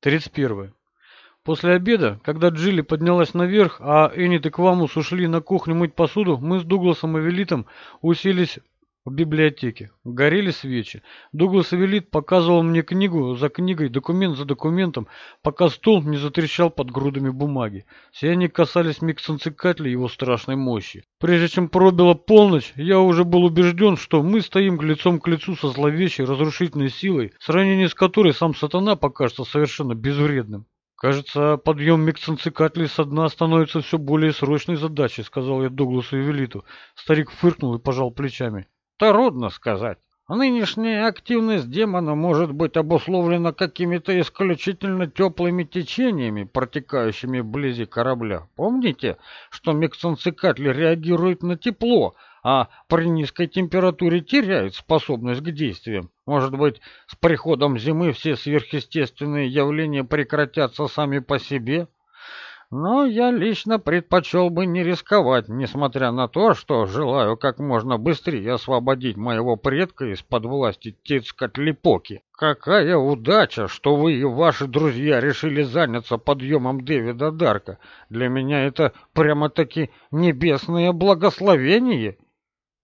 31. После обеда, когда Джилли поднялась наверх, а Эннет и Квамус ушли на кухню мыть посуду, мы с Дугласом и Велитом уселись в библиотеке. Горели свечи. Дуглас Эвелит показывал мне книгу за книгой, документ за документом, пока стол не затрещал под грудами бумаги. Все они касались миксенцикатля его страшной мощи. Прежде чем пробила полночь, я уже был убежден, что мы стоим лицом к лицу со зловещей разрушительной силой, сравнение с которой сам сатана покажется совершенно безвредным. «Кажется, подъем миксенцикатлей со дна становится все более срочной задачей», — сказал я Дугласу и Велиту. Старик фыркнул и пожал плечами. Трудно сказать. Нынешняя активность демона может быть обусловлена какими-то исключительно теплыми течениями, протекающими вблизи корабля. Помните, что миксонцикатли реагирует на тепло, а при низкой температуре теряет способность к действиям? Может быть, с приходом зимы все сверхъестественные явления прекратятся сами по себе? Но я лично предпочел бы не рисковать, несмотря на то, что желаю как можно быстрее освободить моего предка из-под власти Тицкатлипоки. Какая удача, что вы и ваши друзья решили заняться подъемом Дэвида Дарка. Для меня это прямо-таки небесное благословение.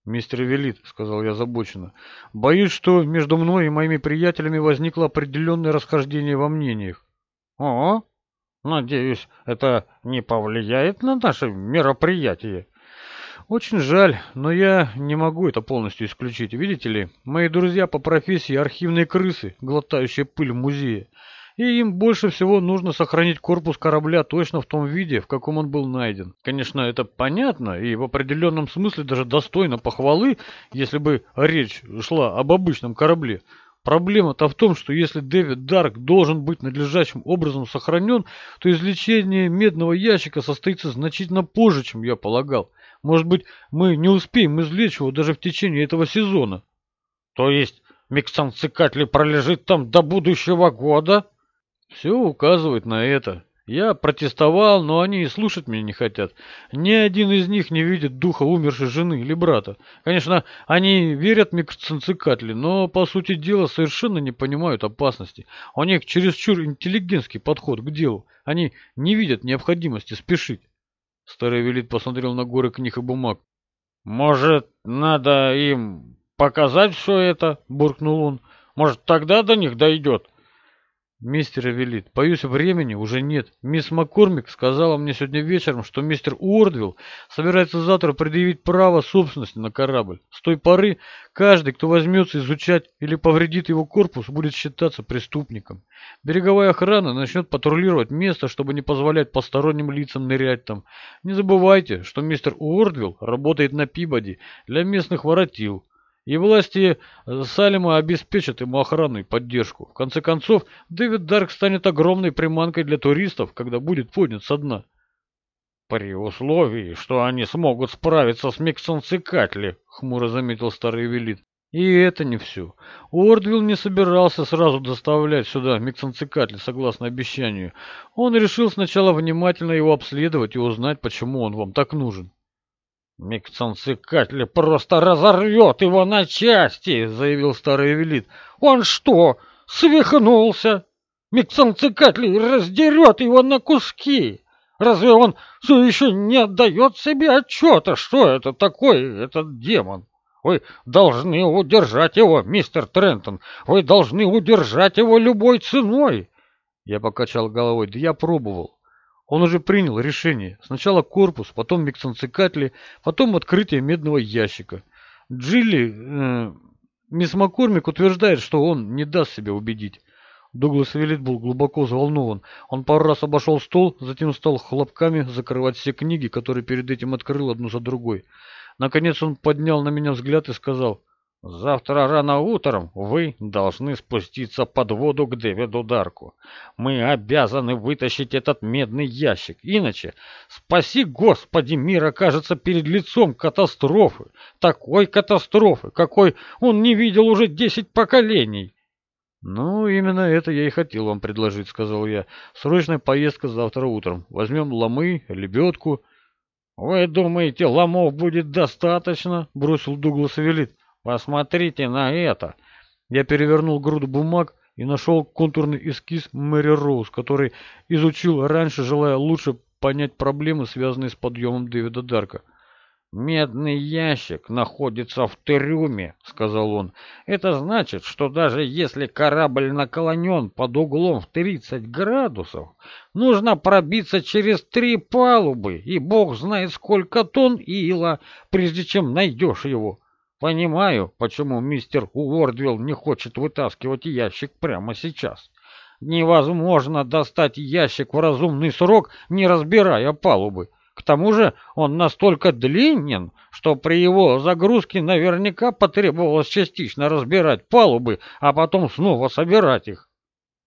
«Мистер Велит», — сказал я озабоченно, — «боюсь, что между мной и моими приятелями возникло определенное расхождение во мнениях». «О, Надеюсь, это не повлияет на наше мероприятие. Очень жаль, но я не могу это полностью исключить. Видите ли, мои друзья по профессии архивные крысы, глотающие пыль в музее. И им больше всего нужно сохранить корпус корабля точно в том виде, в каком он был найден. Конечно, это понятно и в определенном смысле даже достойно похвалы, если бы речь шла об обычном корабле. Проблема-то в том, что если Дэвид Дарк должен быть надлежащим образом сохранен, то извлечение медного ящика состоится значительно позже, чем я полагал. Может быть, мы не успеем извлечь его даже в течение этого сезона. То есть Миксан Цикатли пролежит там до будущего года? Все указывает на это. Я протестовал, но они и слушать меня не хотят. Ни один из них не видит духа умершей жены или брата. Конечно, они верят Миксенцикатли, но, по сути дела, совершенно не понимают опасности. У них чересчур интеллигентский подход к делу. Они не видят необходимости спешить. Старый велит посмотрел на горы книг и бумаг. «Может, надо им показать все это?» — буркнул он. «Может, тогда до них дойдет?» «Мистер Эвелит, боюсь, времени уже нет. Мисс Маккормик сказала мне сегодня вечером, что мистер Уордвилл собирается завтра предъявить право собственности на корабль. С той поры каждый, кто возьмется изучать или повредит его корпус, будет считаться преступником. Береговая охрана начнет патрулировать место, чтобы не позволять посторонним лицам нырять там. Не забывайте, что мистер Уордвилл работает на Пибоди для местных воротил». И власти э, Салима обеспечат ему охрану и поддержку. В конце концов, Дэвид Дарк станет огромной приманкой для туристов, когда будет поднят со дна. «При условии, что они смогут справиться с Миксон Цикатли», — хмуро заметил старый велит. И это не все. Уордвилл не собирался сразу доставлять сюда Миксанцикатли, согласно обещанию. Он решил сначала внимательно его обследовать и узнать, почему он вам так нужен. «Миксанцикатли просто разорвет его на части!» — заявил старый велит. «Он что, свихнулся? Миксанцикатли раздерет его на куски! Разве он все еще не отдает себе отчета, что это такое, этот демон?» Вы должны удержать его, мистер Трентон. Вы должны удержать его любой ценой. Я покачал головой. Да я пробовал. Он уже принял решение. Сначала корпус, потом миксанцикатли, потом открытие медного ящика. Джилли, э, мисс Маккормик утверждает, что он не даст себя убедить. Дуглас Велит был глубоко взволнован. Он пару раз обошел стол, затем стал хлопками закрывать все книги, которые перед этим открыл одну за другой. Наконец он поднял на меня взгляд и сказал, Завтра рано утром вы должны спуститься под воду к Дэвиду Дарку. Мы обязаны вытащить этот медный ящик. Иначе, спаси Господи, мир окажется перед лицом катастрофы. Такой катастрофы, какой он не видел уже десять поколений. «Ну, именно это я и хотел вам предложить», — сказал я. «Срочная поездка завтра утром. Возьмем ломы, лебедку». «Вы думаете, ломов будет достаточно?» — бросил Дуглас Велит. Посмотрите на это!» Я перевернул груду бумаг и нашел контурный эскиз Мэри Роуз, который изучил раньше, желая лучше понять проблемы, связанные с подъемом Дэвида Дарка. «Медный ящик находится в трюме», — сказал он. «Это значит, что даже если корабль наклонен под углом в 30 градусов, нужно пробиться через три палубы, и бог знает сколько тонн ила, прежде чем найдешь его. Понимаю, почему мистер Уордвилл не хочет вытаскивать ящик прямо сейчас. Невозможно достать ящик в разумный срок, не разбирая палубы. К тому же он настолько длинен, что при его загрузке наверняка потребовалось частично разбирать палубы, а потом снова собирать их.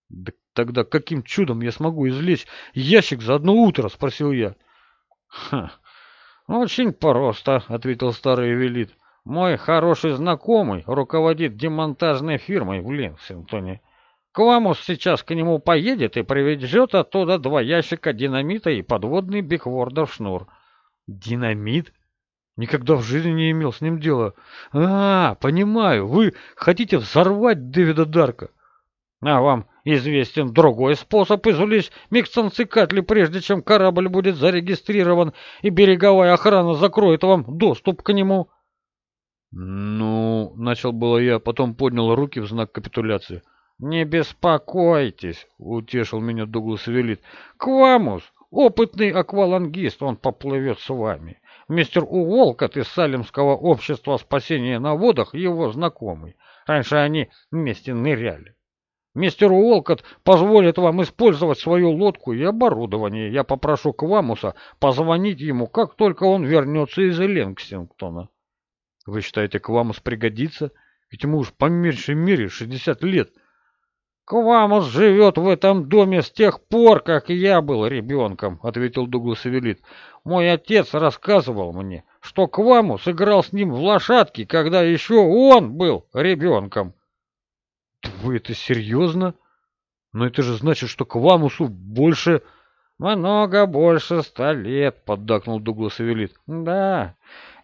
Да тогда каким чудом я смогу извлечь ящик за одно утро? спросил я. Ха, очень просто, ответил старый велит. Мой хороший знакомый руководит демонтажной фирмой в Линсингтоне. Квамус сейчас к нему поедет и привезет оттуда два ящика динамита и подводный бигвордов шнур. Динамит? Никогда в жизни не имел с ним дела. А, понимаю, вы хотите взорвать Дэвида Дарка. А вам известен другой способ извлечь миксанцикатли, прежде чем корабль будет зарегистрирован и береговая охрана закроет вам доступ к нему. Ну, начал было я, потом поднял руки в знак капитуляции. «Не беспокойтесь», — утешил меня Дуглас Велит. «Квамус, опытный аквалангист, он поплывет с вами. Мистер Уолкот из Салемского общества спасения на водах его знакомый. Раньше они вместе ныряли. Мистер Уолкот позволит вам использовать свою лодку и оборудование. Я попрошу Квамуса позвонить ему, как только он вернется из Ленгсингтона». «Вы считаете, Квамус пригодится? Ведь ему уж по меньшей мере шестьдесят лет». «Квамус живет в этом доме с тех пор, как я был ребенком», — ответил Дуглас Эвелит. «Мой отец рассказывал мне, что Квамус играл с ним в лошадки, когда еще он был ребенком». «Вы это серьезно? Но это же значит, что Квамусу больше...» «Много больше ста лет», — поддакнул Дуглас Эвелит. «Да,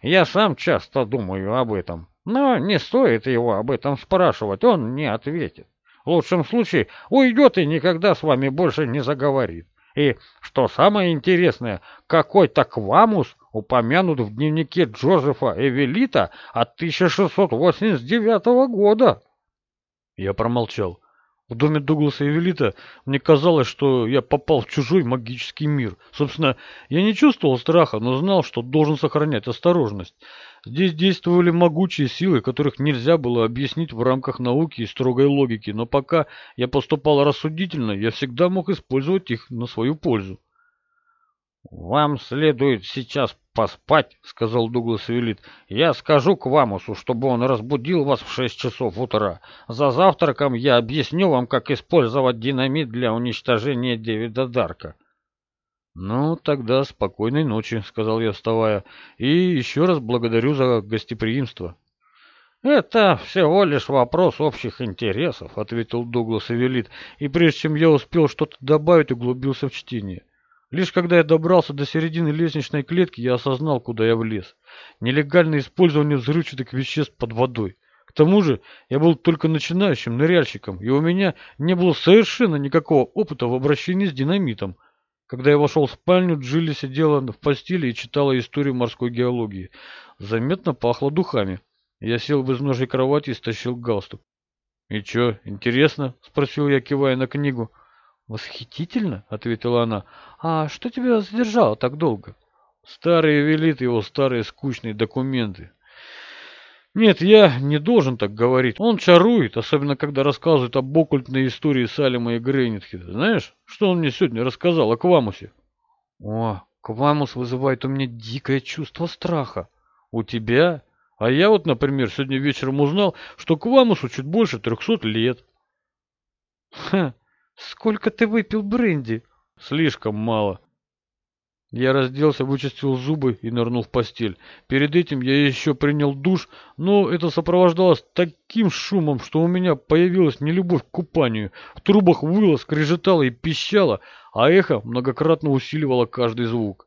я сам часто думаю об этом, но не стоит его об этом спрашивать, он не ответит». В лучшем случае уйдет и никогда с вами больше не заговорит. И, что самое интересное, какой-то Квамус упомянут в дневнике Джозефа Эвелита от 1689 года. Я промолчал. В доме Дугласа Эвелита мне казалось, что я попал в чужой магический мир. Собственно, я не чувствовал страха, но знал, что должен сохранять осторожность. Здесь действовали могучие силы, которых нельзя было объяснить в рамках науки и строгой логики, но пока я поступал рассудительно, я всегда мог использовать их на свою пользу. «Вам следует сейчас поспать», — сказал Дуглас Велит. «Я скажу к Вамусу, чтобы он разбудил вас в шесть часов утра. За завтраком я объясню вам, как использовать динамит для уничтожения Дэвида Дарка». «Ну, тогда спокойной ночи», — сказал я, вставая, — «и еще раз благодарю за гостеприимство». «Это всего лишь вопрос общих интересов», — ответил Дуглас Эвелит, и прежде чем я успел что-то добавить, углубился в чтение. Лишь когда я добрался до середины лестничной клетки, я осознал, куда я влез. Нелегальное использование взрывчатых веществ под водой. К тому же я был только начинающим ныряльщиком, и у меня не было совершенно никакого опыта в обращении с динамитом. Когда я вошел в спальню, Джилли сидела в постели и читала историю морской геологии. Заметно пахло духами. Я сел в изножьей кровати и стащил галстук. «И чё, интересно?» — спросил я, кивая на книгу. «Восхитительно!» — ответила она. «А что тебя задержало так долго?» «Старые велит его старые скучные документы. Нет, я не должен так говорить. Он чарует, особенно когда рассказывает об оккультной истории Салема и Грейнитхеда. Знаешь, что он мне сегодня рассказал о Квамусе? О, Квамус вызывает у меня дикое чувство страха. У тебя? А я вот, например, сегодня вечером узнал, что Квамусу чуть больше трехсот лет. Ха, сколько ты выпил бренди? Слишком мало. Я разделся, вычистил зубы и нырнул в постель. Перед этим я еще принял душ, но это сопровождалось таким шумом, что у меня появилась нелюбовь к купанию. В трубах выло, скрежетало и пищало, а эхо многократно усиливало каждый звук.